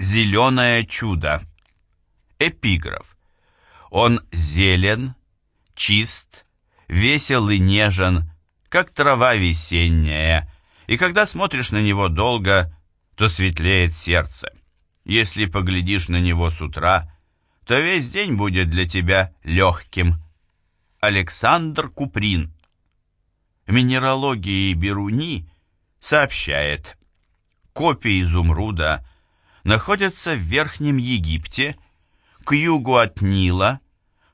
Зеленое чудо. Эпиграф. Он зелен, чист, весел и нежен, как трава весенняя, и когда смотришь на него долго, то светлеет сердце. Если поглядишь на него с утра, то весь день будет для тебя легким. Александр Куприн. Минералогии Беруни сообщает, копии изумруда находятся в Верхнем Египте, к югу от Нила,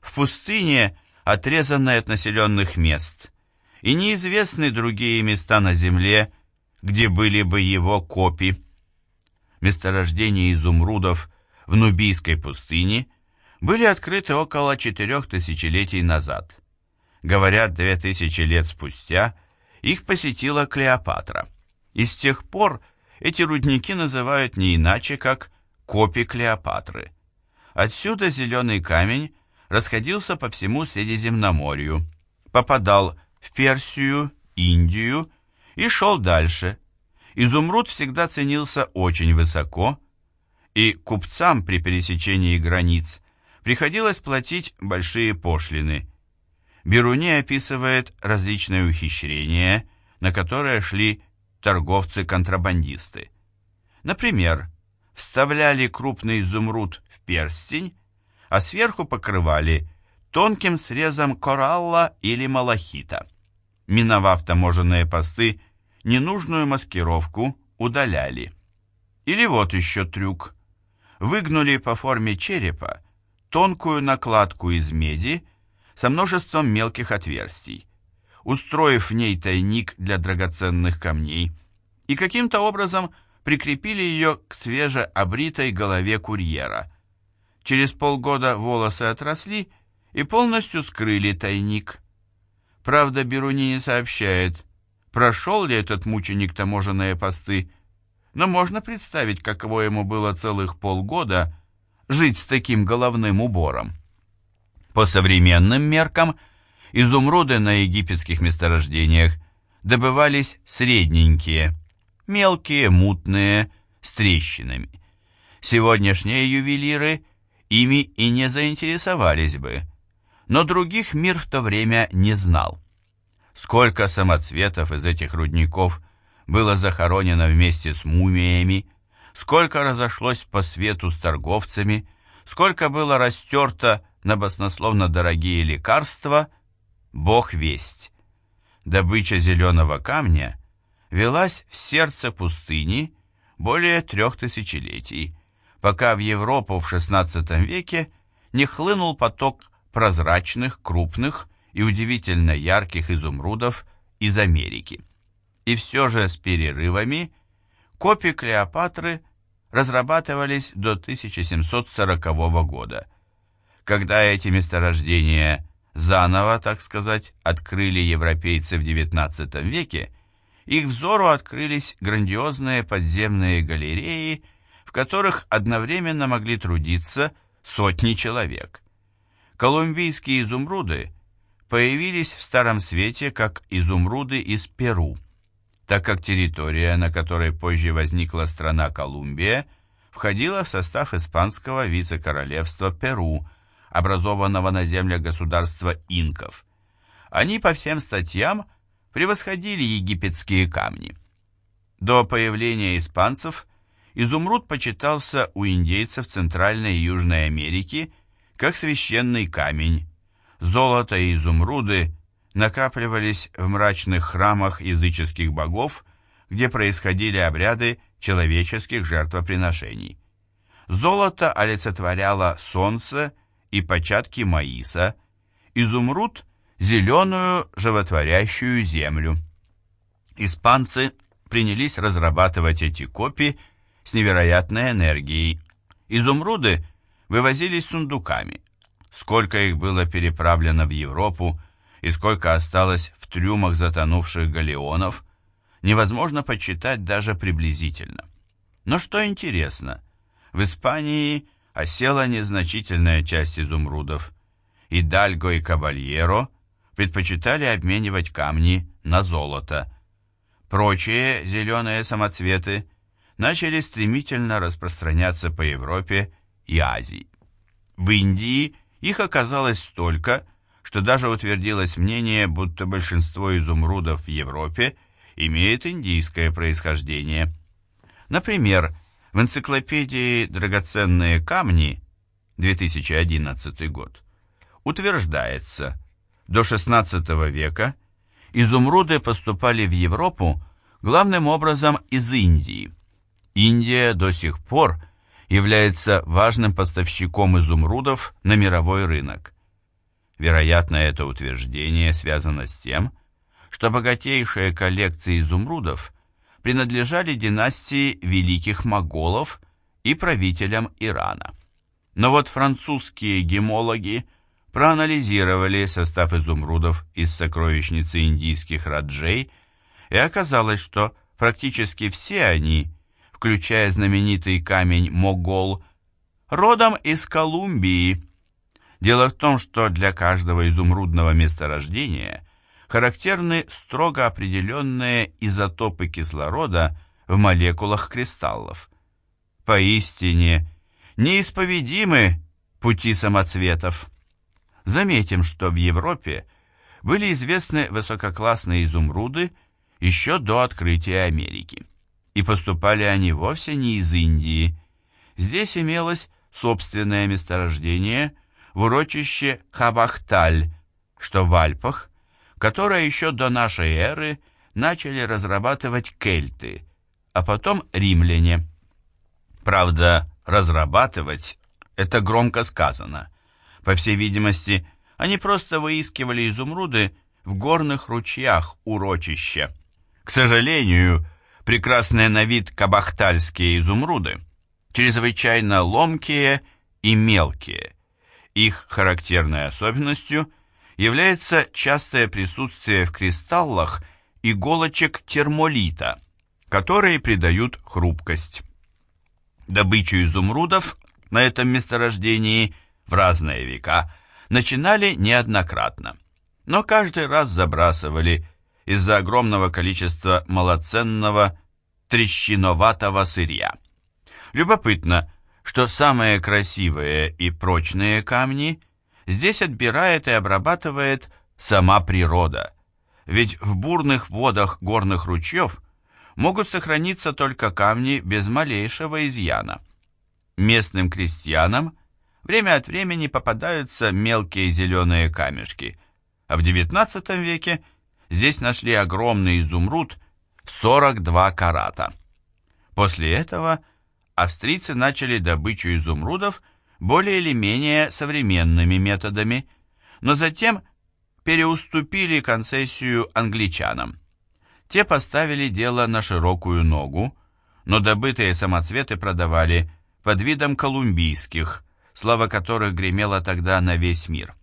в пустыне, отрезанной от населенных мест, и неизвестны другие места на земле, где были бы его копии. Месторождения изумрудов в Нубийской пустыне были открыты около четырех тысячелетий назад. Говорят, две тысячи лет спустя их посетила Клеопатра, и с тех пор эти рудники называют не иначе, как копи Клеопатры. Отсюда зеленый камень расходился по всему Средиземноморью, попадал в Персию, Индию и шел дальше. Изумруд всегда ценился очень высоко, и купцам при пересечении границ приходилось платить большие пошлины. Беруни описывает различные ухищрения, на которые шли торговцы-контрабандисты. Например, вставляли крупный изумруд в перстень, а сверху покрывали тонким срезом коралла или малахита. Миновав таможенные посты, ненужную маскировку удаляли. Или вот еще трюк. Выгнули по форме черепа тонкую накладку из меди со множеством мелких отверстий, устроив в ней тайник для драгоценных камней, и каким-то образом прикрепили ее к свежеобритой голове курьера. Через полгода волосы отросли и полностью скрыли тайник. Правда, Беруни не сообщает, прошел ли этот мученик таможенные посты, но можно представить, каково ему было целых полгода жить с таким головным убором. По современным меркам, изумруды на египетских месторождениях добывались средненькие, мелкие, мутные, с трещинами. Сегодняшние ювелиры ими и не заинтересовались бы, но других мир в то время не знал. Сколько самоцветов из этих рудников было захоронено вместе с мумиями, сколько разошлось по свету с торговцами, сколько было растерто на баснословно дорогие лекарства, Бог весть. Добыча зеленого камня велась в сердце пустыни более трех тысячелетий, пока в Европу в XVI веке не хлынул поток прозрачных, крупных и удивительно ярких изумрудов из Америки. И все же с перерывами копии Клеопатры разрабатывались до 1740 года, когда эти месторождения заново, так сказать, открыли европейцы в XIX веке, их взору открылись грандиозные подземные галереи, в которых одновременно могли трудиться сотни человек. Колумбийские изумруды появились в Старом Свете как изумруды из Перу, так как территория, на которой позже возникла страна Колумбия, входила в состав испанского вице-королевства Перу, образованного на землях государства инков. Они по всем статьям превосходили египетские камни. До появления испанцев изумруд почитался у индейцев Центральной и Южной Америки как священный камень. Золото и изумруды накапливались в мрачных храмах языческих богов, где происходили обряды человеческих жертвоприношений. Золото олицетворяло солнце и початки маиса, изумруд – зеленую животворящую землю. Испанцы принялись разрабатывать эти копии с невероятной энергией. Изумруды вывозились сундуками. Сколько их было переправлено в Европу и сколько осталось в трюмах затонувших галеонов, невозможно подсчитать даже приблизительно. Но что интересно, в Испании осела незначительная часть изумрудов, и Дальго и Кабальеро предпочитали обменивать камни на золото. Прочие зеленые самоцветы начали стремительно распространяться по Европе и Азии. В Индии их оказалось столько, что даже утвердилось мнение, будто большинство изумрудов в Европе имеет индийское происхождение. Например, в энциклопедии «Драгоценные камни» 2011 год утверждается, до XVI века изумруды поступали в Европу главным образом из Индии. Индия до сих пор является важным поставщиком изумрудов на мировой рынок. Вероятно, это утверждение связано с тем, что богатейшие коллекции изумрудов принадлежали династии великих моголов и правителям Ирана. Но вот французские гемологи проанализировали состав изумрудов из сокровищницы индийских раджей, и оказалось, что практически все они, включая знаменитый камень Могол, родом из Колумбии – Дело в том, что для каждого изумрудного месторождения характерны строго определенные изотопы кислорода в молекулах кристаллов. Поистине, неисповедимы пути самоцветов. Заметим, что в Европе были известны высококлассные изумруды еще до открытия Америки. И поступали они вовсе не из Индии. Здесь имелось собственное месторождение – в урочище Хабахталь, что в Альпах, которое еще до нашей эры начали разрабатывать кельты, а потом римляне. Правда, разрабатывать – это громко сказано. По всей видимости, они просто выискивали изумруды в горных ручьях урочища. К сожалению, прекрасные на вид кабахтальские изумруды чрезвычайно ломкие и мелкие – их характерной особенностью является частое присутствие в кристаллах иголочек термолита, которые придают хрупкость. Добычу изумрудов на этом месторождении в разные века начинали неоднократно, но каждый раз забрасывали из-за огромного количества малоценного трещиноватого сырья. Любопытно, что самые красивые и прочные камни здесь отбирает и обрабатывает сама природа, ведь в бурных водах горных ручьев могут сохраниться только камни без малейшего изъяна. Местным крестьянам время от времени попадаются мелкие зеленые камешки, а в XIX веке здесь нашли огромный изумруд в 42 карата. После этого – австрийцы начали добычу изумрудов более или менее современными методами, но затем переуступили концессию англичанам. Те поставили дело на широкую ногу, но добытые самоцветы продавали под видом колумбийских, слава которых гремела тогда на весь мир.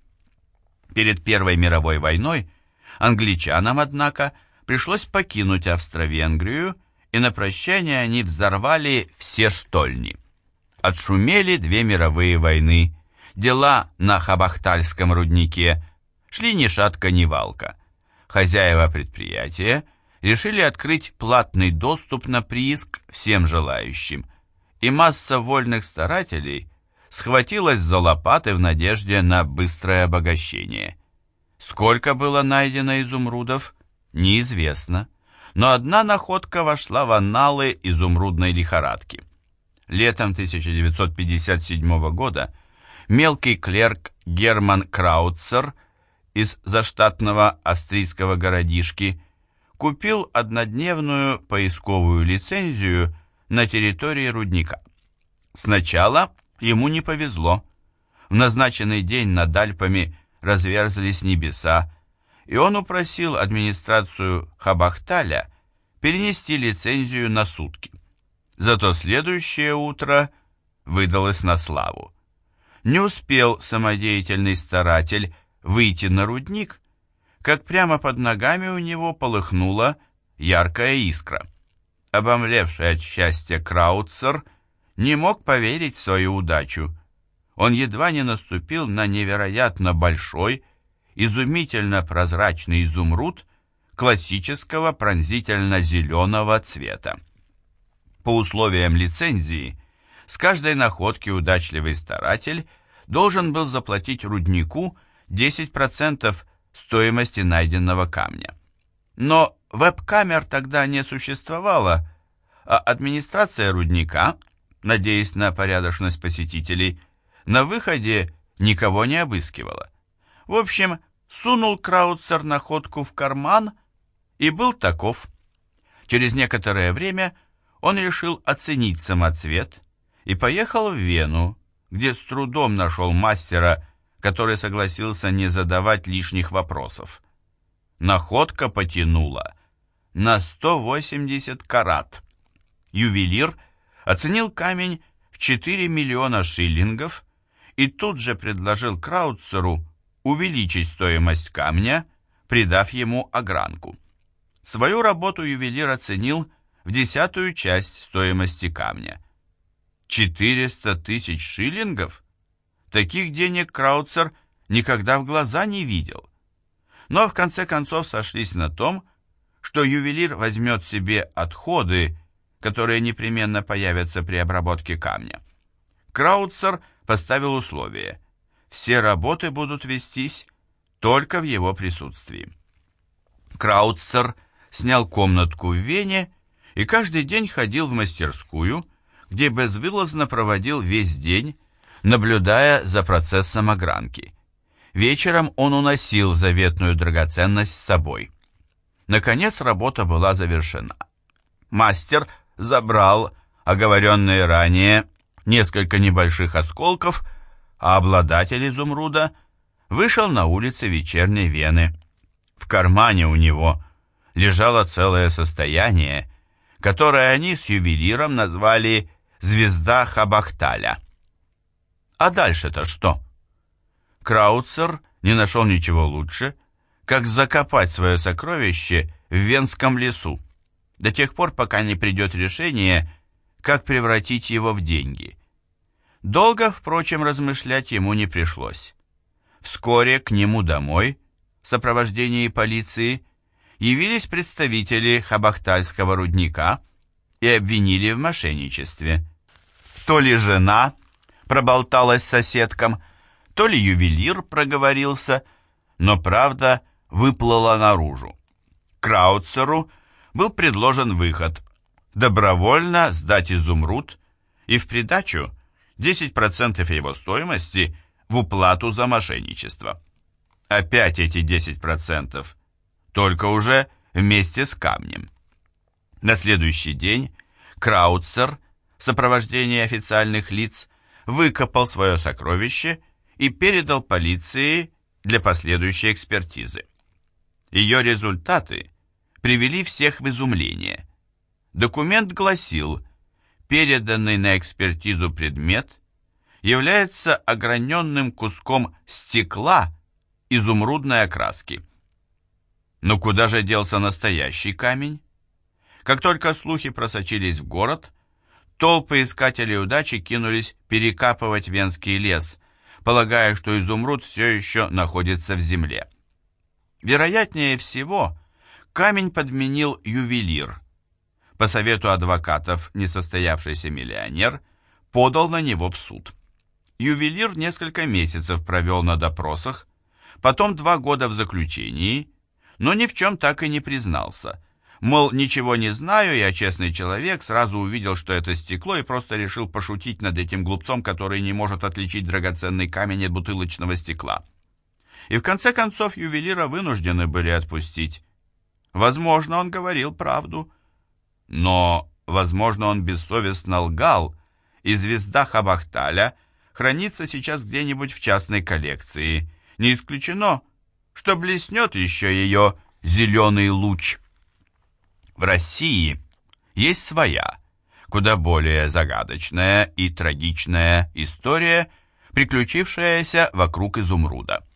Перед Первой мировой войной англичанам, однако, пришлось покинуть Австро-Венгрию и на прощание они взорвали все штольни. Отшумели две мировые войны, дела на Хабахтальском руднике шли ни шатка, ни валка. Хозяева предприятия решили открыть платный доступ на прииск всем желающим, и масса вольных старателей схватилась за лопаты в надежде на быстрое обогащение. Сколько было найдено изумрудов, неизвестно но одна находка вошла в анналы изумрудной лихорадки. Летом 1957 года мелкий клерк Герман Краутцер из заштатного австрийского городишки купил однодневную поисковую лицензию на территории рудника. Сначала ему не повезло. В назначенный день над Альпами разверзлись небеса, и он упросил администрацию Хабахталя перенести лицензию на сутки. Зато следующее утро выдалось на славу. Не успел самодеятельный старатель выйти на рудник, как прямо под ногами у него полыхнула яркая искра. Обомлевший от счастья Краутцер не мог поверить в свою удачу. Он едва не наступил на невероятно большой, изумительно прозрачный изумруд классического пронзительно-зеленого цвета. По условиям лицензии, с каждой находки удачливый старатель должен был заплатить руднику 10% стоимости найденного камня. Но веб-камер тогда не существовало, а администрация рудника, надеясь на порядочность посетителей, на выходе никого не обыскивала. В общем, сунул Краутцер находку в карман и был таков. Через некоторое время он решил оценить самоцвет и поехал в Вену, где с трудом нашел мастера, который согласился не задавать лишних вопросов. Находка потянула на 180 карат. Ювелир оценил камень в 4 миллиона шиллингов и тут же предложил Краутцеру увеличить стоимость камня, придав ему огранку. Свою работу ювелир оценил в десятую часть стоимости камня. 400 тысяч шиллингов? Таких денег Краутцер никогда в глаза не видел. Но в конце концов сошлись на том, что ювелир возьмет себе отходы, которые непременно появятся при обработке камня. Краутцер поставил условие. Все работы будут вестись только в его присутствии. Краутцер снял комнатку в Вене и каждый день ходил в мастерскую, где безвылазно проводил весь день, наблюдая за процессом огранки. Вечером он уносил заветную драгоценность с собой. Наконец работа была завершена. Мастер забрал оговоренные ранее несколько небольших осколков, а обладатель изумруда вышел на улицы вечерней Вены. В кармане у него лежало целое состояние, которое они с ювелиром назвали «Звезда Хабахталя». А дальше-то что? Краутцер не нашел ничего лучше, как закопать свое сокровище в Венском лесу, до тех пор, пока не придет решение, как превратить его в деньги. Долго, впрочем, размышлять ему не пришлось. Вскоре к нему домой, в сопровождении полиции, явились представители Хабахтальского рудника и обвинили в мошенничестве. То ли жена проболталась соседкам, то ли ювелир проговорился, но правда выплыла наружу. Краутцеру был предложен выход – добровольно сдать изумруд и в придачу 10% его стоимости в уплату за мошенничество. Опять эти 10%, только уже вместе с камнем. На следующий день Краутцер в сопровождении официальных лиц выкопал свое сокровище и передал полиции для последующей экспертизы. Ее результаты привели всех в изумление. Документ гласил, переданный на экспертизу предмет является ограненным куском стекла изумрудной окраски. Но куда же делся настоящий камень? Как только слухи просочились в город, толпы искателей удачи кинулись перекапывать Венский лес, полагая, что изумруд все еще находится в земле. Вероятнее всего, камень подменил ювелир. По совету адвокатов несостоявшийся миллионер подал на него в суд. Ювелир несколько месяцев провел на допросах, потом два года в заключении, но ни в чем так и не признался. Мол, ничего не знаю, я честный человек, сразу увидел, что это стекло, и просто решил пошутить над этим глупцом, который не может отличить драгоценный камень от бутылочного стекла. И в конце концов ювелира вынуждены были отпустить. Возможно, он говорил правду, но, возможно, он бессовестно лгал, и звезда Хабахталя хранится сейчас где-нибудь в частной коллекции. Не исключено, что блеснет еще ее зеленый луч. В России есть своя, куда более загадочная и трагичная история, приключившаяся вокруг изумруда.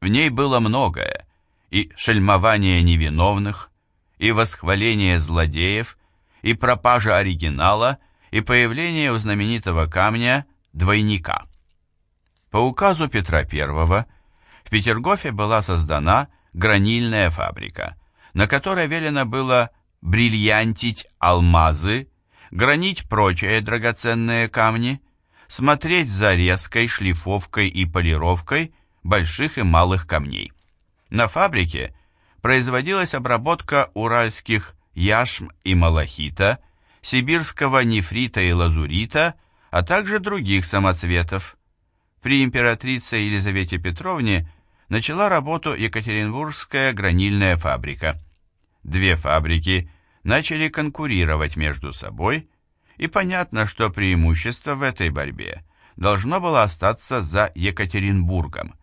В ней было многое, и шельмование невиновных, и восхваление злодеев, и пропажа оригинала, и появление у знаменитого камня двойника. По указу Петра I в Петергофе была создана гранильная фабрика, на которой велено было бриллиантить алмазы, гранить прочие драгоценные камни, смотреть за резкой, шлифовкой и полировкой больших и малых камней. На фабрике производилась обработка уральских яшм и малахита, сибирского нефрита и лазурита, а также других самоцветов. При императрице Елизавете Петровне начала работу Екатеринбургская гранильная фабрика. Две фабрики начали конкурировать между собой, и понятно, что преимущество в этой борьбе должно было остаться за Екатеринбургом.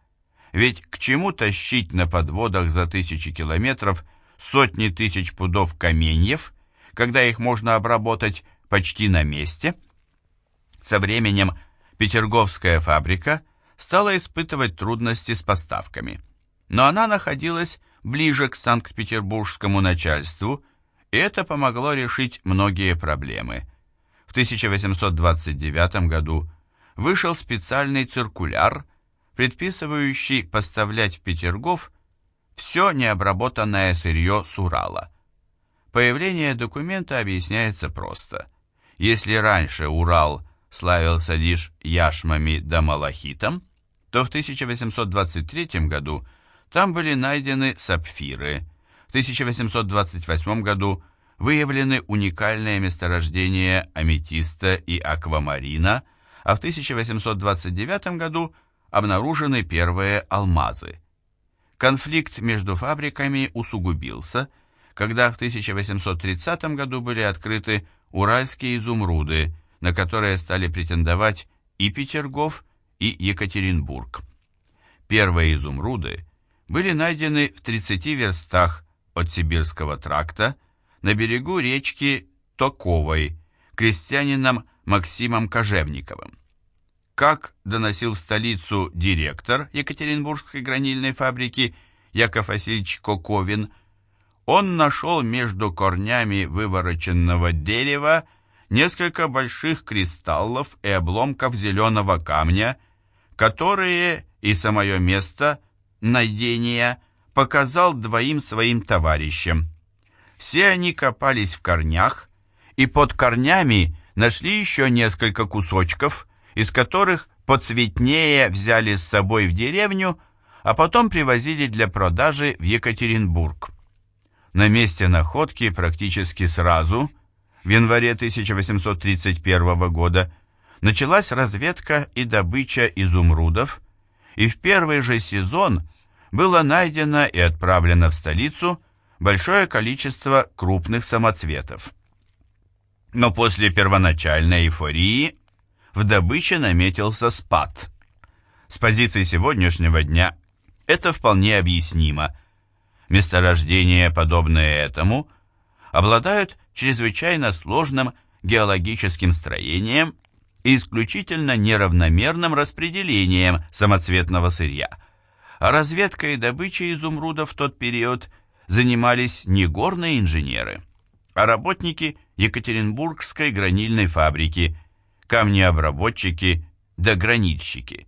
Ведь к чему тащить на подводах за тысячи километров сотни тысяч пудов каменьев, когда их можно обработать почти на месте? Со временем Петерговская фабрика стала испытывать трудности с поставками, но она находилась ближе к Санкт-Петербургскому начальству, и это помогло решить многие проблемы. В 1829 году вышел специальный циркуляр, предписывающий поставлять в Петергоф все необработанное сырье с Урала. Появление документа объясняется просто. Если раньше Урал славился лишь яшмами да малахитом, то в 1823 году там были найдены сапфиры, в 1828 году выявлены уникальные месторождения аметиста и аквамарина, а в 1829 году обнаружены первые алмазы. Конфликт между фабриками усугубился, когда в 1830 году были открыты уральские изумруды, на которые стали претендовать и Петергоф, и Екатеринбург. Первые изумруды были найдены в 30 верстах от Сибирского тракта на берегу речки Токовой крестьянином Максимом Кожевниковым. Как доносил в столицу директор Екатеринбургской гранильной фабрики Яков Васильевич Коковин, он нашел между корнями вывороченного дерева несколько больших кристаллов и обломков зеленого камня, которые и самое место найдения показал двоим своим товарищам. Все они копались в корнях, и под корнями нашли еще несколько кусочков – из которых поцветнее взяли с собой в деревню, а потом привозили для продажи в Екатеринбург. На месте находки практически сразу, в январе 1831 года, началась разведка и добыча изумрудов, и в первый же сезон было найдено и отправлено в столицу большое количество крупных самоцветов. Но после первоначальной эйфории в добыче наметился спад. С позиции сегодняшнего дня это вполне объяснимо. Месторождения, подобные этому, обладают чрезвычайно сложным геологическим строением исключительно неравномерным распределением самоцветного сырья. А разведкой и добычей изумрудов в тот период занимались не горные инженеры, а работники Екатеринбургской гранильной фабрики – камнеобработчики да гранильщики.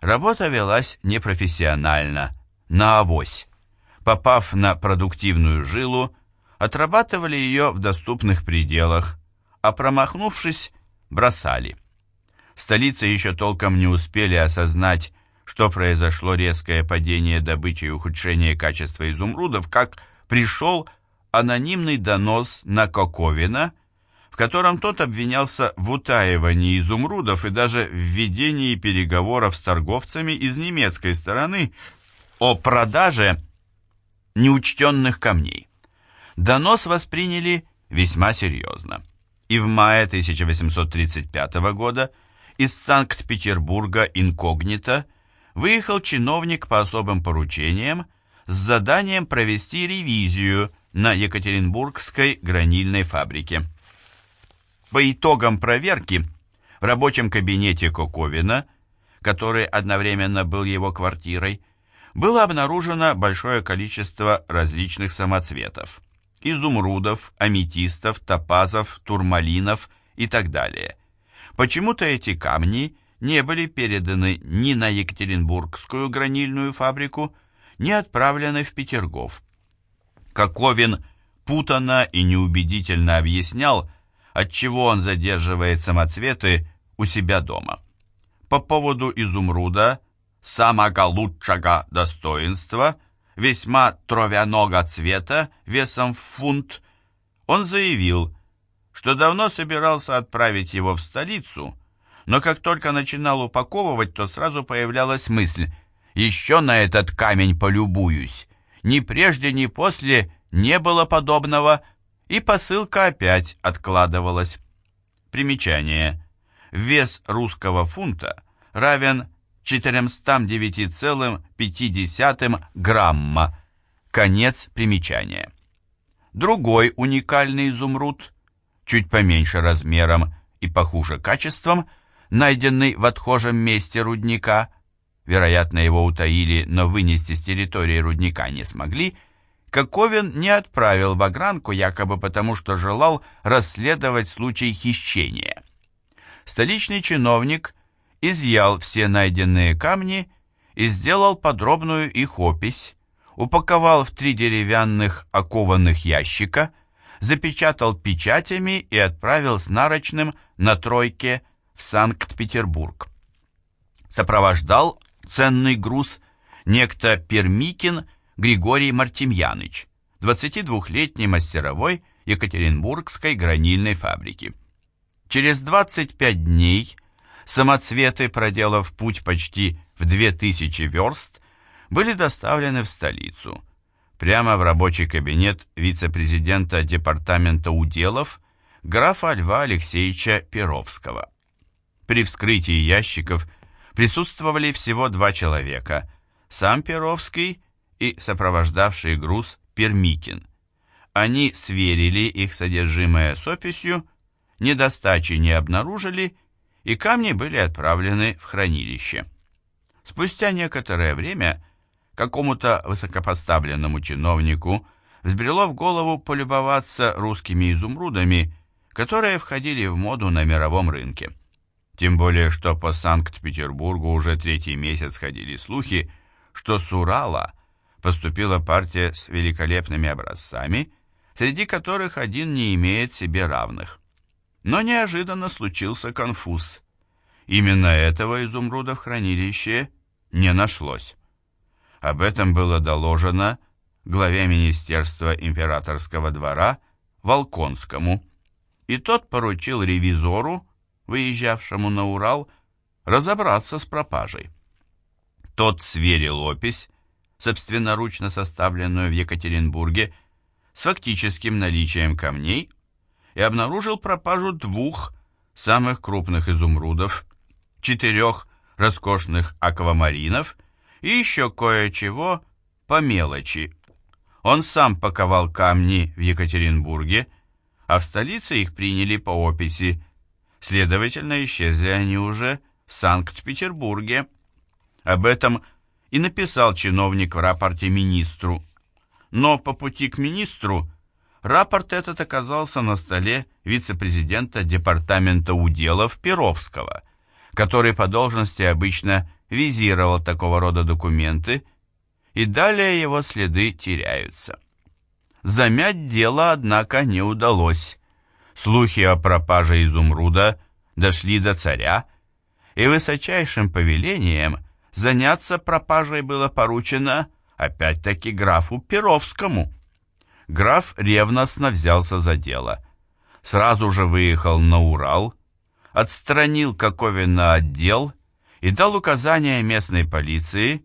Работа велась непрофессионально, на авось. Попав на продуктивную жилу, отрабатывали ее в доступных пределах, а промахнувшись, бросали. В столице еще толком не успели осознать, что произошло резкое падение добычи и ухудшение качества изумрудов, как пришел анонимный донос на Коковина – котором тот обвинялся в утаивании изумрудов и даже в ведении переговоров с торговцами из немецкой стороны о продаже неучтенных камней. Донос восприняли весьма серьезно. И в мае 1835 года из Санкт-Петербурга инкогнито выехал чиновник по особым поручениям с заданием провести ревизию на Екатеринбургской гранильной фабрике. По итогам проверки в рабочем кабинете Коковина, который одновременно был его квартирой, было обнаружено большое количество различных самоцветов – изумрудов, аметистов, топазов, турмалинов и так далее. Почему-то эти камни не были переданы ни на Екатеринбургскую гранильную фабрику, ни отправлены в Петергоф. Коковин путанно и неубедительно объяснял, отчего он задерживает самоцветы у себя дома. По поводу изумруда самого лучшего достоинства, весьма тровяного цвета, весом в фунт, он заявил, что давно собирался отправить его в столицу, но как только начинал упаковывать, то сразу появлялась мысль «Еще на этот камень полюбуюсь». Ни прежде, ни после не было подобного, и посылка опять откладывалась. Примечание. Вес русского фунта равен 409,5 грамма. Конец примечания. Другой уникальный изумруд, чуть поменьше размером и похуже качеством, найденный в отхожем месте рудника, вероятно, его утаили, но вынести с территории рудника не смогли, Коковин не отправил в огранку якобы потому, что желал расследовать случай хищения. Столичный чиновник изъял все найденные камни и сделал подробную их опись, упаковал в три деревянных окованных ящика, запечатал печатями и отправил с нарочным на тройке в Санкт-Петербург. Сопровождал ценный груз некто Пермикин Григорий Мартемьяныч, 22-летний мастеровой Екатеринбургской гранильной фабрики. Через 25 дней самоцветы, проделав путь почти в 2000 верст, были доставлены в столицу, прямо в рабочий кабинет вице-президента департамента уделов графа Льва Алексеевича Перовского. При вскрытии ящиков присутствовали всего два человека – сам Перовский и сопровождавший груз Пермикин. Они сверили их содержимое с описью, недостачи не обнаружили, и камни были отправлены в хранилище. Спустя некоторое время какому-то высокопоставленному чиновнику взбрело в голову полюбоваться русскими изумрудами, которые входили в моду на мировом рынке. Тем более, что по Санкт-Петербургу уже третий месяц ходили слухи, что с Урала поступила партия с великолепными образцами, среди которых один не имеет себе равных. Но неожиданно случился конфуз. Именно этого изумруда в хранилище не нашлось. Об этом было доложено главе Министерства императорского двора Волконскому, и тот поручил ревизору, выезжавшему на Урал, разобраться с пропажей. Тот сверил опись, собственноручно составленную в Екатеринбурге, с фактическим наличием камней и обнаружил пропажу двух самых крупных изумрудов, четырех роскошных аквамаринов и еще кое-чего по мелочи. Он сам паковал камни в Екатеринбурге, а в столице их приняли по описи. Следовательно, исчезли они уже в Санкт-Петербурге. Об этом и написал чиновник в рапорте министру. Но по пути к министру рапорт этот оказался на столе вице-президента департамента уделов Перовского, который по должности обычно визировал такого рода документы, и далее его следы теряются. Замять дело, однако, не удалось. Слухи о пропаже изумруда дошли до царя, и высочайшим повелением заняться пропажей было поручено опять-таки графу Перовскому. Граф ревностно взялся за дело. Сразу же выехал на Урал, отстранил Коковина отдел и дал указание местной полиции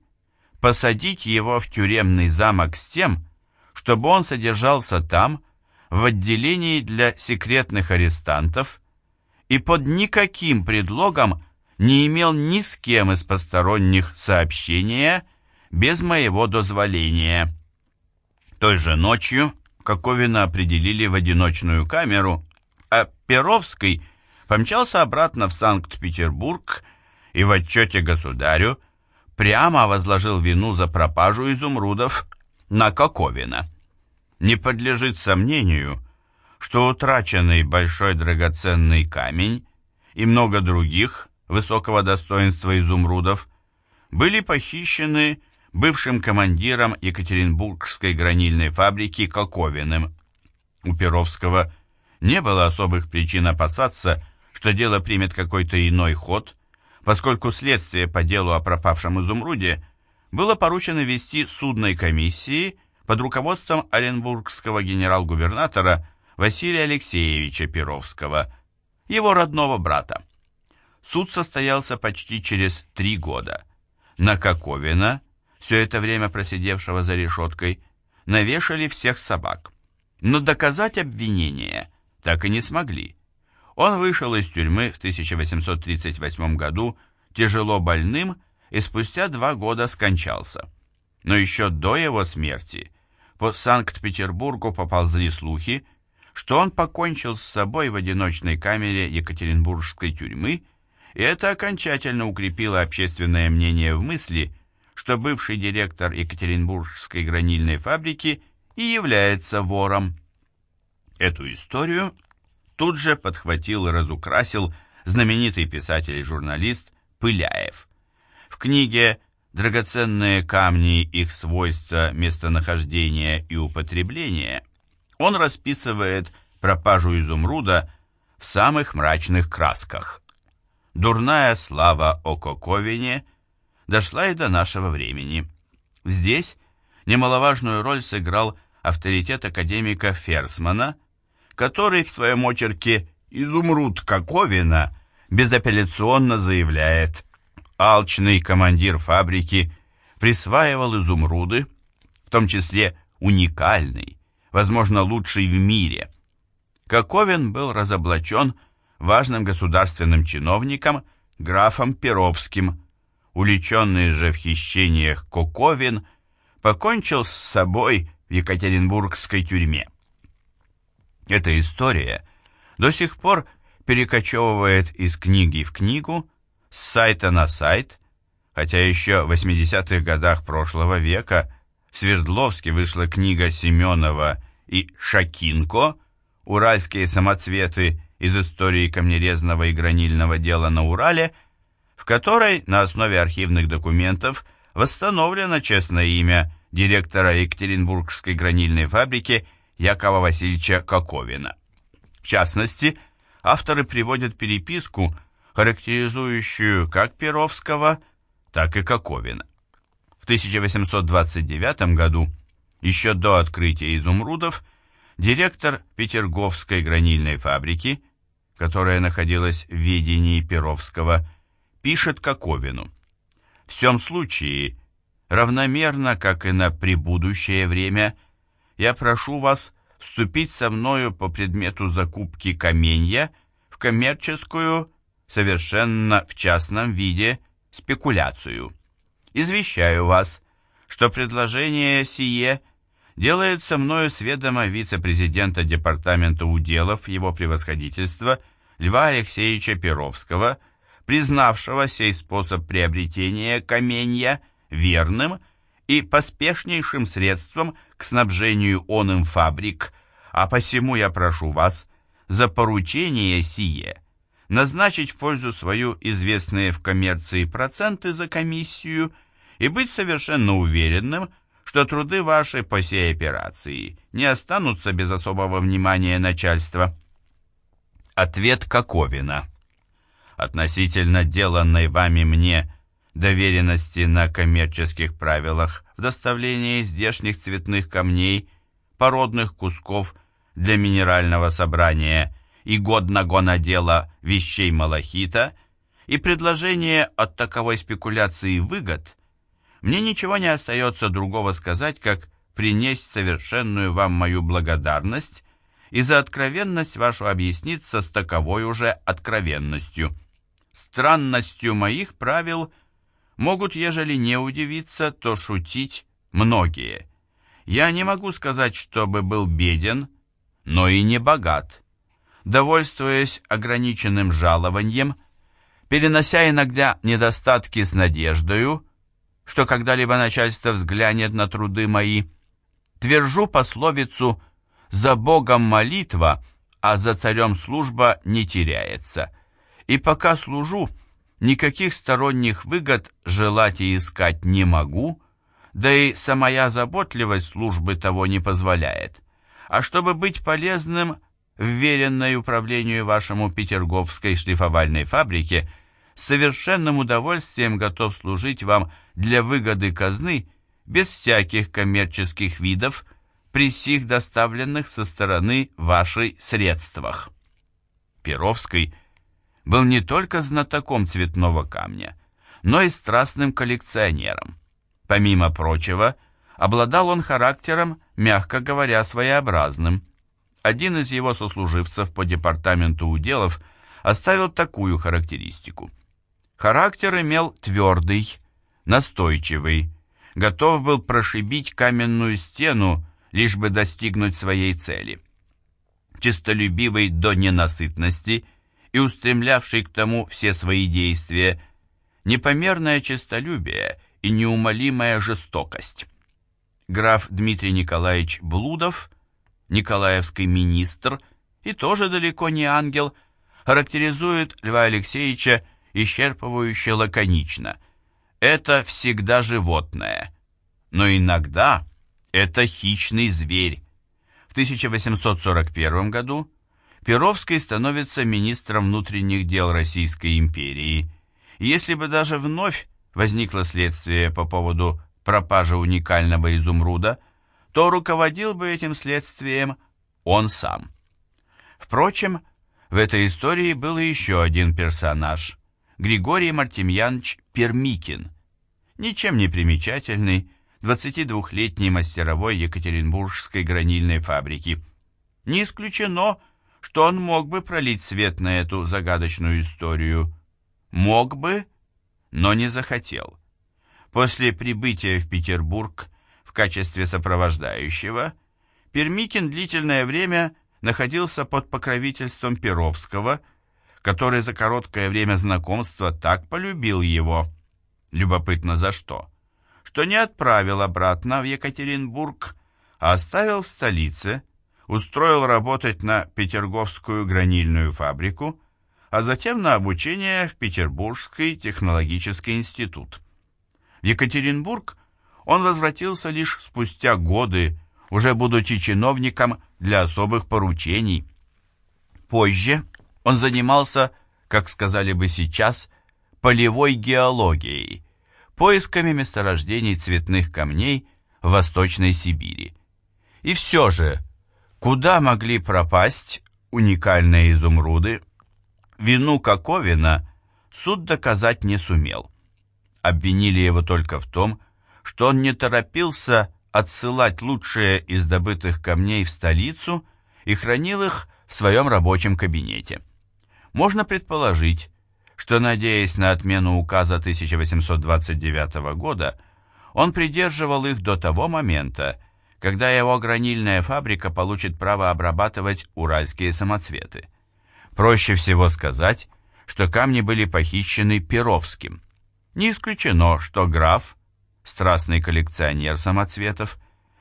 посадить его в тюремный замок с тем, чтобы он содержался там, в отделении для секретных арестантов, и под никаким предлогом не имел ни с кем из посторонних сообщения без моего дозволения. Той же ночью Коковина определили в одиночную камеру, а Перовский помчался обратно в Санкт-Петербург и в отчете государю прямо возложил вину за пропажу изумрудов на Коковина. Не подлежит сомнению, что утраченный большой драгоценный камень и много других высокого достоинства изумрудов были похищены бывшим командиром Екатеринбургской гранильной фабрики Коковиным. У Перовского Не было особых причин опасаться, что дело примет какой-то иной ход, поскольку следствие по делу о пропавшем изумруде было поручено вести судной комиссии под руководством оренбургского генерал-губернатора Василия Алексеевича Перовского, его родного брата. Суд состоялся почти через три года. На Коковина, все это время просидевшего за решеткой, навешали всех собак. Но доказать обвинение так и не смогли. Он вышел из тюрьмы в 1838 году тяжело больным и спустя два года скончался. Но еще до его смерти по Санкт-Петербургу поползли слухи, что он покончил с собой в одиночной камере Екатеринбургской тюрьмы, и это окончательно укрепило общественное мнение в мысли, что бывший директор Екатеринбургской гранильной фабрики и является вором. Эту историю тут же подхватил и разукрасил знаменитый писатель и журналист Пыляев. В книге «Драгоценные камни, их свойства, местонахождение и употребление» он расписывает пропажу изумруда в самых мрачных красках. Дурная слава о Коковине дошла и до нашего времени. Здесь немаловажную роль сыграл авторитет академика Ферсмана, который в своем очерке «Изумруд Коковина» безапелляционно заявляет «Алчный командир фабрики присваивал изумруды, в том числе уникальный, возможно, лучший в мире. Коковин был разоблачен важным государственным чиновником графом Перовским, уличенный же в хищениях Коковин покончил с собой в Екатеринбургской тюрьме. Эта история до сих пор перекочевывает из книги в книгу, с сайта на сайт, хотя еще в 80-х годах прошлого века в Свердловске вышла книга Семенова и Шакинко «Уральские самоцветы из истории камнерезного и гранильного дела на Урале», в которой на основе архивных документов восстановлено честное имя директора Екатеринбургской гранильной фабрики Якова Васильевича Коковина. В частности, авторы приводят переписку, характеризующую как Перовского, так и Коковина. В 1829 году, еще до открытия изумрудов, директор Петерговской гранильной фабрики, которая находилась в ведении Перовского, пишет Коковину. В всем случае, равномерно, как и на прибудущее время, я прошу вас вступить со мною по предмету закупки каменья в коммерческую, совершенно в частном виде, спекуляцию. Извещаю вас, что предложение сие делается мною с ведома вице-президента Департамента уделов его превосходительства Льва Алексеевича Перовского, признавшего сей способ приобретения каменья верным и поспешнейшим средством к снабжению он им фабрик, а посему я прошу вас за поручение сие назначить в пользу свою известные в коммерции проценты за комиссию и быть совершенно уверенным, что труды ваши по сей операции не останутся без особого внимания начальства. Ответ Коковина. Относительно деланной вами мне доверенности на коммерческих правилах в доставлении здешних цветных камней, породных кусков для минерального собрания и годного надела вещей малахита и предложение от таковой спекуляции выгод, мне ничего не остается другого сказать, как принесть совершенную вам мою благодарность и за откровенность вашу объясниться с таковой уже откровенностью. Странностью моих правил – Могут, ежели не удивиться, то шутить многие. Я не могу сказать, чтобы был беден, но и не богат. Довольствуясь ограниченным жалованием, перенося иногда недостатки с надеждою, что когда-либо начальство взглянет на труды мои, твержу пословицу «За Богом молитва, а за царем служба не теряется». И пока служу, — Никаких сторонних выгод желать и искать не могу, да и самая заботливость службы того не позволяет. А чтобы быть полезным, вверенной управлению вашему Петерговской шлифовальной фабрике, с совершенным удовольствием готов служить вам для выгоды казны без всяких коммерческих видов при сих доставленных со стороны вашей средствах. Перовский был не только знатоком цветного камня, но и страстным коллекционером. Помимо прочего, обладал он характером, мягко говоря, своеобразным. Один из его сослуживцев по департаменту уделов оставил такую характеристику. Характер имел твердый, настойчивый, готов был прошибить каменную стену, лишь бы достигнуть своей цели. Чистолюбивый до ненасытности и устремлявший к тому все свои действия, непомерное честолюбие и неумолимая жестокость. Граф Дмитрий Николаевич Блудов, николаевский министр и тоже далеко не ангел, характеризует Льва Алексеевича исчерпывающе лаконично. Это всегда животное, но иногда это хищный зверь. В 1841 году Перовский становится министром внутренних дел Российской империи. если бы даже вновь возникло следствие по поводу пропажи уникального изумруда, то руководил бы этим следствием он сам. Впрочем, в этой истории был еще один персонаж – Григорий Мартемьянович Пермикин, ничем не примечательный, 22-летний мастеровой Екатеринбургской гранильной фабрики. Не исключено, что он мог бы пролить свет на эту загадочную историю. Мог бы, но не захотел. После прибытия в Петербург в качестве сопровождающего Пермикин длительное время находился под покровительством Перовского, который за короткое время знакомства так полюбил его. Любопытно за что? Что не отправил обратно в Екатеринбург, а оставил в столице, устроил работать на Петерговскую гранильную фабрику, а затем на обучение в Петербургский технологический институт. В Екатеринбург он возвратился лишь спустя годы, уже будучи чиновником для особых поручений. Позже он занимался, как сказали бы сейчас, полевой геологией, поисками месторождений цветных камней в Восточной Сибири. И все же, куда могли пропасть уникальные изумруды, Вину Коковина суд доказать не сумел. Обвинили его только в том, что он не торопился отсылать лучшие из добытых камней в столицу и хранил их в своем рабочем кабинете. Можно предположить, что, надеясь на отмену указа 1829 года, он придерживал их до того момента, когда его гранильная фабрика получит право обрабатывать уральские самоцветы. Проще всего сказать, что камни были похищены Перовским. Не исключено, что граф, страстный коллекционер самоцветов,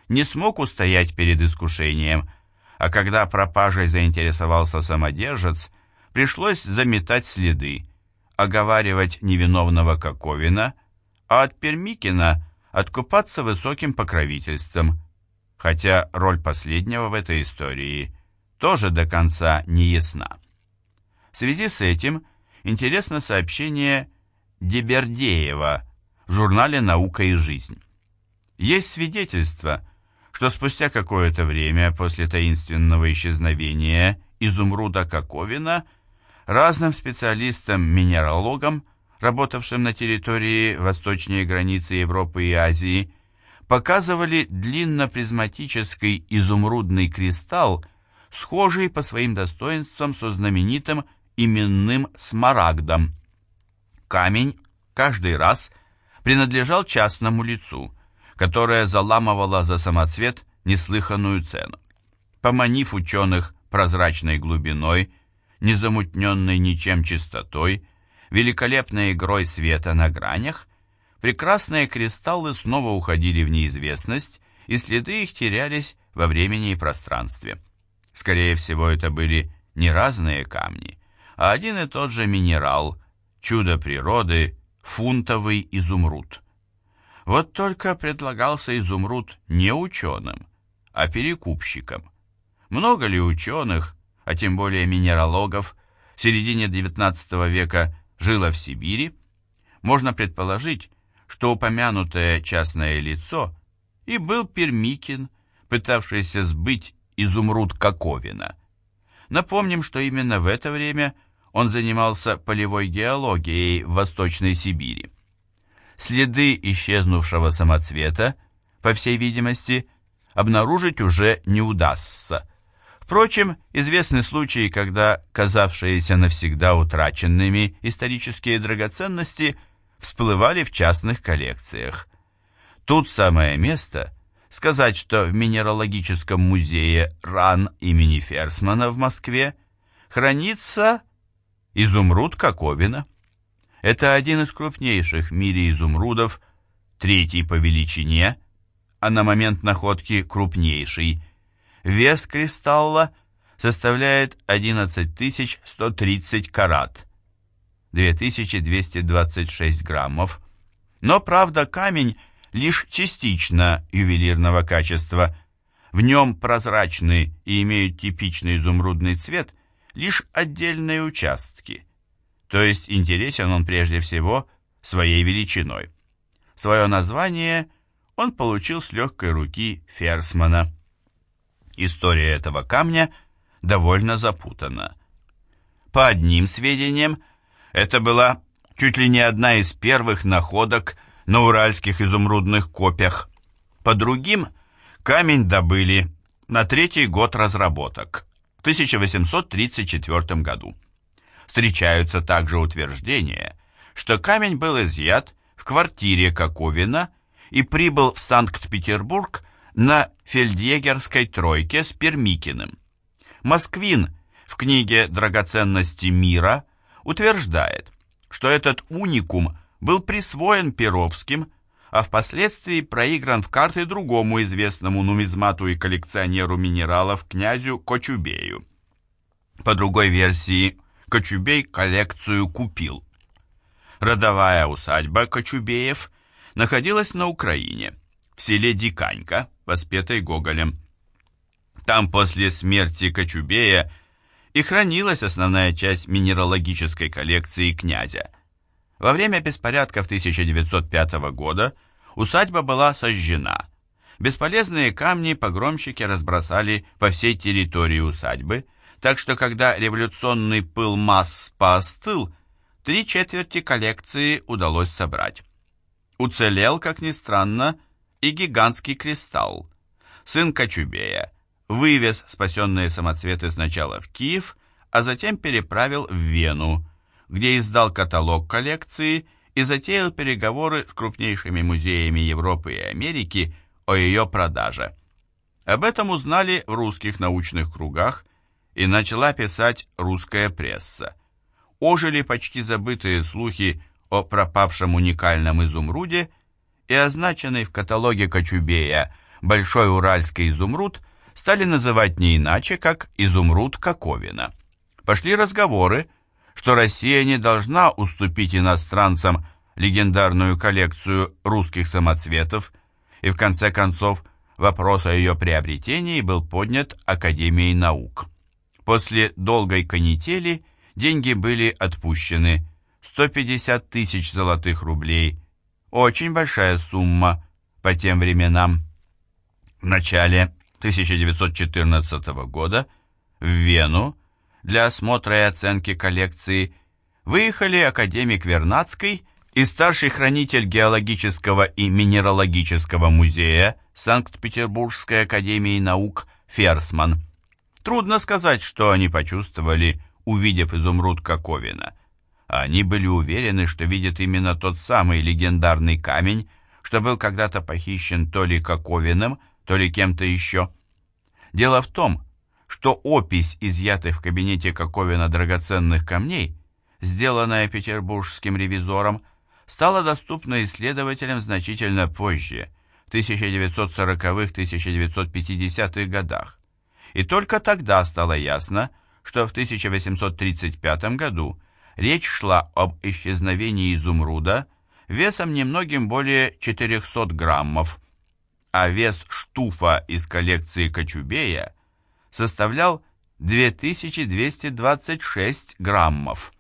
не смог устоять перед искушением, а когда пропажей заинтересовался самодержец, пришлось заметать следы, оговаривать невиновного Коковина, а от Пермикина откупаться высоким покровительством, хотя роль последнего в этой истории тоже до конца не ясна. В связи с этим интересно сообщение Дебердеева в журнале «Наука и жизнь». Есть свидетельство, что спустя какое-то время после таинственного исчезновения изумруда Коковина разным специалистам-минералогам, работавшим на территории восточней границы Европы и Азии, показывали длиннопризматический изумрудный кристалл, схожий по своим достоинствам со знаменитым именным смарагдом. Камень каждый раз принадлежал частному лицу, которое заламывало за самоцвет неслыханную цену. Поманив ученых прозрачной глубиной, незамутненной ничем чистотой, великолепной игрой света на гранях, прекрасные кристаллы снова уходили в неизвестность, и следы их терялись во времени и пространстве. Скорее всего, это были не разные камни, а один и тот же минерал, чудо природы, фунтовый изумруд. Вот только предлагался изумруд не ученым, а перекупщикам. Много ли ученых, а тем более минералогов, в середине XIX века жило в Сибири, можно предположить, что упомянутое частное лицо и был Пермикин, пытавшийся сбыть изумруд Коковина. Напомним, что именно в это время он занимался полевой геологией в Восточной Сибири. Следы исчезнувшего самоцвета, по всей видимости, обнаружить уже не удастся. Впрочем, известны случаи, когда казавшиеся навсегда утраченными исторические драгоценности всплывали в частных коллекциях. Тут самое место сказать, что в Минералогическом музее РАН имени Ферсмана в Москве хранится изумруд Коковина. Это один из крупнейших в мире изумрудов, третий по величине, а на момент находки крупнейший. Вес кристалла составляет 11130 карат, 2226 граммов. Но, правда, камень – лишь частично ювелирного качества. В нем прозрачны и имеют типичный изумрудный цвет лишь отдельные участки, то есть интересен он прежде всего своей величиной. Свое название он получил с легкой руки Ферсмана. История этого камня довольно запутана. По одним сведениям, это была чуть ли не одна из первых находок на уральских изумрудных копьях. По другим, камень добыли на третий год разработок, в 1834 году. Встречаются также утверждения, что камень был изъят в квартире Коковина и прибыл в Санкт-Петербург на фельдъегерской тройке с Пермикиным. Москвин в книге «Драгоценности мира» утверждает, что этот уникум был присвоен Перовским, а впоследствии проигран в карты другому известному нумизмату и коллекционеру минералов князю Кочубею. По другой версии, Кочубей коллекцию купил. Родовая усадьба Кочубеев находилась на Украине, в селе Диканька, воспетой Гоголем. Там после смерти Кочубея и хранилась основная часть минералогической коллекции князя – во время беспорядков 1905 года усадьба была сожжена. Бесполезные камни погромщики разбросали по всей территории усадьбы, так что когда революционный пыл масс поостыл, три четверти коллекции удалось собрать. Уцелел, как ни странно, и гигантский кристалл. Сын Кочубея вывез спасенные самоцветы сначала в Киев, а затем переправил в Вену, где издал каталог коллекции и затеял переговоры с крупнейшими музеями Европы и Америки о ее продаже. Об этом узнали в русских научных кругах и начала писать русская пресса. Ожили почти забытые слухи о пропавшем уникальном изумруде и означенный в каталоге Кочубея Большой Уральский изумруд стали называть не иначе, как изумруд Коковина. Пошли разговоры, что Россия не должна уступить иностранцам легендарную коллекцию русских самоцветов, и в конце концов вопрос о ее приобретении был поднят Академией наук. После долгой канители деньги были отпущены 150 тысяч золотых рублей, очень большая сумма по тем временам. В начале 1914 года в Вену для осмотра и оценки коллекции выехали академик Вернадский и старший хранитель геологического и минералогического музея Санкт-Петербургской академии наук Ферсман. Трудно сказать, что они почувствовали, увидев изумруд Коковина. Они были уверены, что видят именно тот самый легендарный камень, что был когда-то похищен то ли Коковиным, то ли кем-то еще. Дело в том, что опись изъятых в кабинете Коковина драгоценных камней, сделанная петербургским ревизором, стала доступна исследователям значительно позже, в 1940-1950-х годах. И только тогда стало ясно, что в 1835 году речь шла об исчезновении изумруда весом немногим более 400 граммов, а вес штуфа из коллекции Кочубея – составлял 2226 граммов.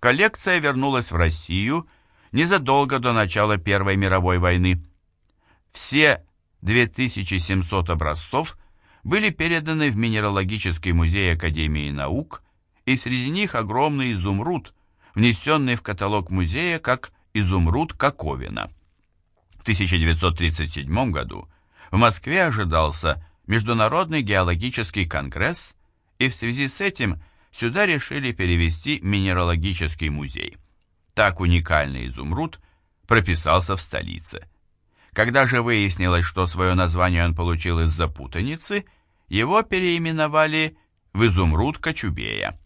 Коллекция вернулась в Россию незадолго до начала Первой мировой войны. Все 2700 образцов были переданы в Минералогический музей Академии наук, и среди них огромный изумруд, внесенный в каталог музея как изумруд Коковина. В 1937 году в Москве ожидался Международный геологический конгресс, и в связи с этим сюда решили перевести Минералогический музей. Так уникальный изумруд прописался в столице. Когда же выяснилось, что свое название он получил из-за путаницы, его переименовали в изумруд Кочубея.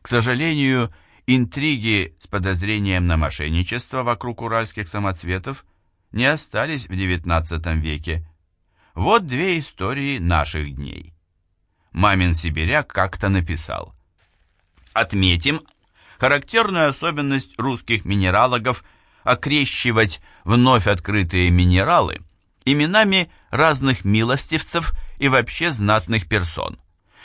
К сожалению, интриги с подозрением на мошенничество вокруг уральских самоцветов не остались в XIX веке. Вот две истории наших дней. Мамин сибиряк как-то написал. Отметим характерную особенность русских минералогов окрещивать вновь открытые минералы именами разных милостивцев и вообще знатных персон.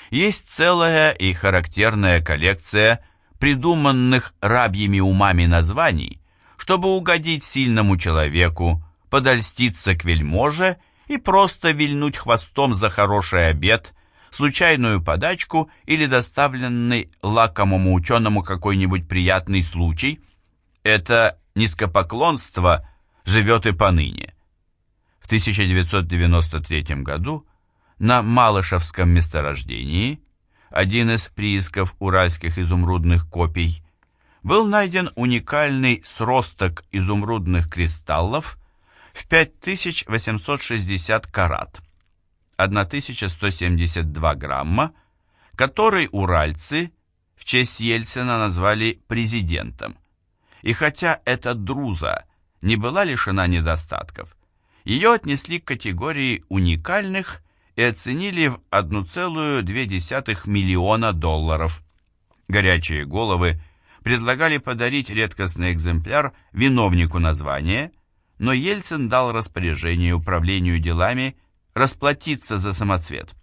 Есть целая и характерная коллекция придуманных рабьими умами названий, чтобы угодить сильному человеку, подольститься к вельможе и просто вильнуть хвостом за хороший обед, случайную подачку или доставленный лакомому ученому какой-нибудь приятный случай. Это низкопоклонство живет и поныне. В 1993 году на Малышевском месторождении, один из приисков уральских изумрудных копий, был найден уникальный сросток изумрудных кристаллов в 5860 карат, 1172 грамма, который уральцы в честь Ельцина назвали президентом. И хотя эта друза не была лишена недостатков, ее отнесли к категории уникальных и оценили в 1,2 миллиона долларов. Горячие головы предлагали подарить редкостный экземпляр виновнику названия, но Ельцин дал распоряжение управлению делами расплатиться за самоцвет.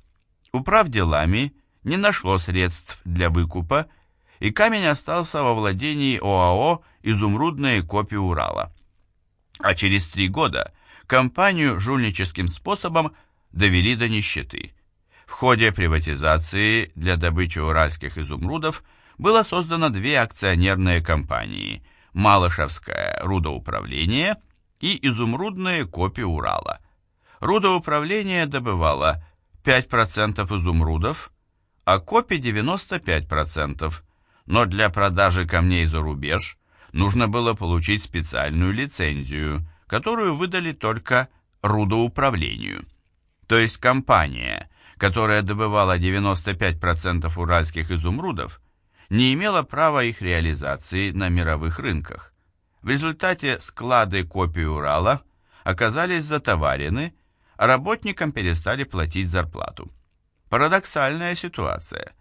Управ делами не нашло средств для выкупа, и камень остался во владении ОАО «Изумрудные копии Урала». А через три года компанию жульническим способом довели до нищеты. В ходе приватизации для добычи уральских изумрудов было создано две акционерные компании «Малышевское рудоуправление» и «Изумрудные копии Урала». Рудоуправление добывало 5% изумрудов, а копи 95%, но для продажи камней за рубеж нужно было получить специальную лицензию, которую выдали только рудоуправлению. То есть компания, которая добывала 95% уральских изумрудов, не имела права их реализации на мировых рынках. В результате склады копий Урала оказались затоварены, а работникам перестали платить зарплату. Парадоксальная ситуация.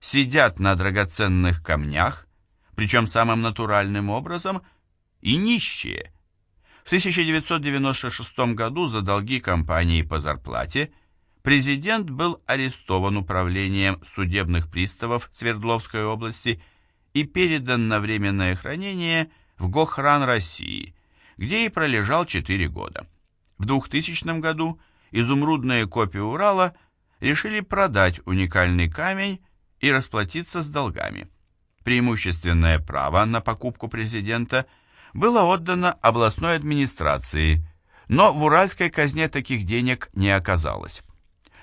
Сидят на драгоценных камнях, причем самым натуральным образом, и нищие – в 1996 году за долги компании по зарплате президент был арестован управлением судебных приставов Свердловской области и передан на временное хранение в Гохран России, где и пролежал 4 года. В 2000 году изумрудные копии Урала решили продать уникальный камень и расплатиться с долгами. Преимущественное право на покупку президента – было отдано областной администрации, но в уральской казне таких денег не оказалось.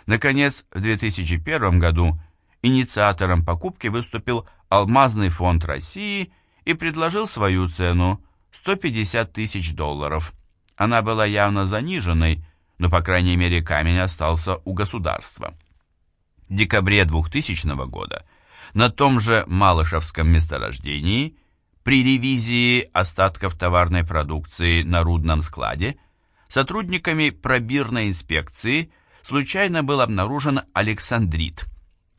Наконец, в 2001 году инициатором покупки выступил Алмазный фонд России и предложил свою цену – 150 тысяч долларов. Она была явно заниженной, но, по крайней мере, камень остался у государства. В декабре 2000 года на том же Малышевском месторождении – при ревизии остатков товарной продукции на рудном складе сотрудниками пробирной инспекции случайно был обнаружен александрит.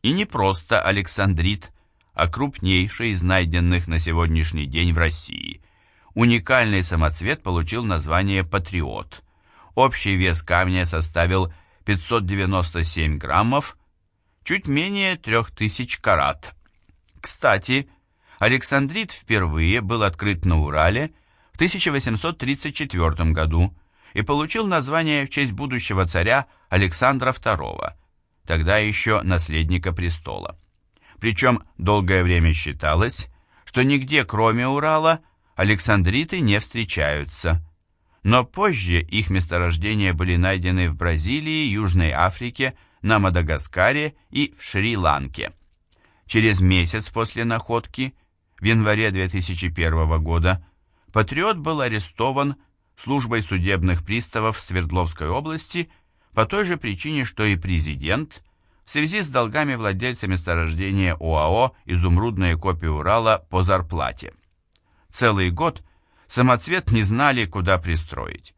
И не просто александрит, а крупнейший из найденных на сегодняшний день в России. Уникальный самоцвет получил название «Патриот». Общий вес камня составил 597 граммов, чуть менее 3000 карат. Кстати, Александрит впервые был открыт на Урале в 1834 году и получил название в честь будущего царя Александра II, тогда еще наследника престола. Причем долгое время считалось, что нигде кроме Урала александриты не встречаются. Но позже их месторождения были найдены в Бразилии, Южной Африке, на Мадагаскаре и в Шри-Ланке. Через месяц после находки, в январе 2001 года, патриот был арестован службой судебных приставов Свердловской области по той же причине, что и президент, в связи с долгами владельца месторождения ОАО «Изумрудные копии Урала» по зарплате. Целый год самоцвет не знали, куда пристроить.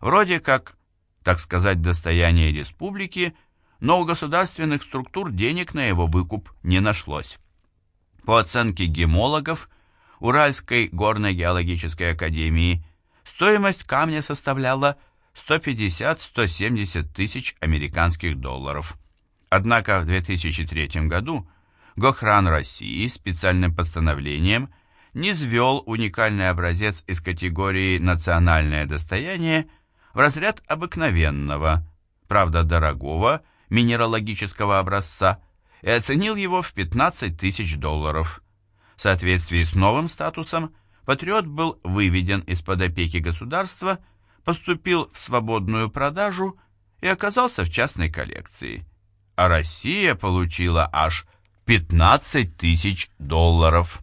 Вроде как, так сказать, достояние республики, но у государственных структур денег на его выкуп не нашлось. По оценке гемологов Уральской горно-геологической академии стоимость камня составляла 150-170 тысяч американских долларов. Однако в 2003 году Гохран России специальным постановлением низвел уникальный образец из категории «национальное достояние» в разряд обыкновенного, правда дорогого, минералогического образца и оценил его в 15 тысяч долларов. В соответствии с новым статусом Патриот был выведен из-под опеки государства, поступил в свободную продажу и оказался в частной коллекции – а Россия получила аж 15 тысяч долларов.